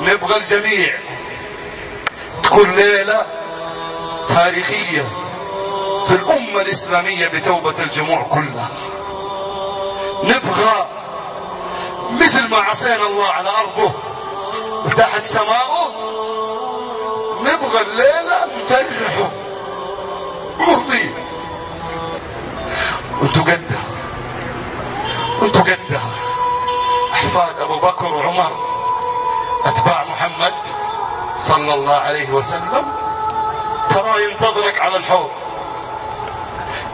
نبغى الجميع. تكون ليلة تاريخية في الأمة الإسلامية بتوبة الجموع كلها. نبغى مثل ما عصينا الله على أرضه وتحت سماؤه نبغى الليلة نفرحه. ونرضيه وانتوا قدها وانتوا قدها احفاد أبو بكر وعمر. أتباع محمد صلى الله عليه وسلم. ترى ينتظرك على الحوض.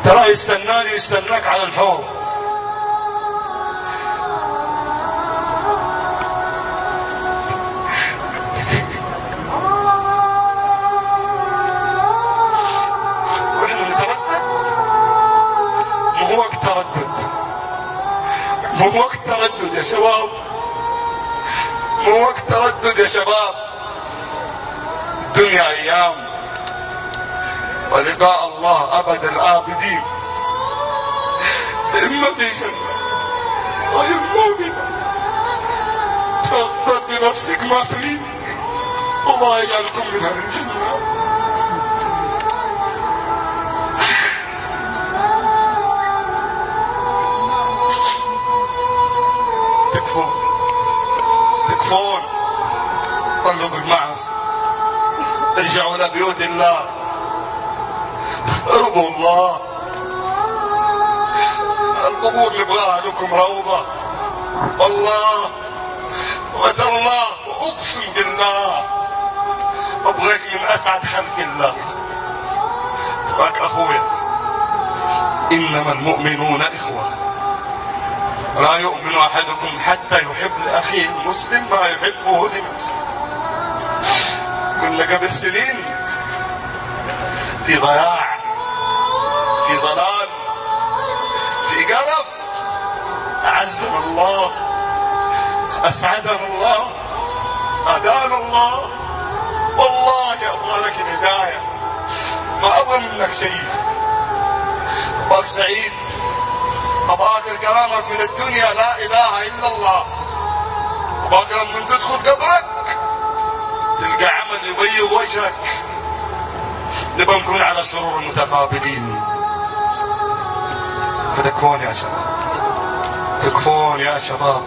ترى يستناني ويستناك على الحوض. مو وقت تردد يا شباب. مو وقت تردد يا شباب. الدنيا أيام. ولقاء الله أبد الابدين اما في جنه واما بنا تفضل بنفسك ما تريد. الله يجعلكم من الجنة. تكفون طلوا بالمعصية ارجعوا لبيوت الله. ارضوا الله. القبور نبغاها لكم روضة. والله. وتالله وأقسم بالله. ابغيك من أسعد خلق الله. تراك اخويا إنما المؤمنون إخوة. لا يؤمن أحدكم حتى يحب لاخيه المسلم ما يحبه لنفسه. كنا قبل سنين في ضياع في ضلال في قرف اعزنا الله أسعدنا الله هدانا الله. والله أبغى لك الهداية. ما أبغى منك شيء. ابغاك سعيد. ابغاك الكرامة من الدنيا لا إله إلا الله. ابغاك لما تدخل قبرك تلقى عمل يبيض وجهك. نبغى نكون على سرور متقابلين. فتكفون يا شباب. تكفون يا شباب.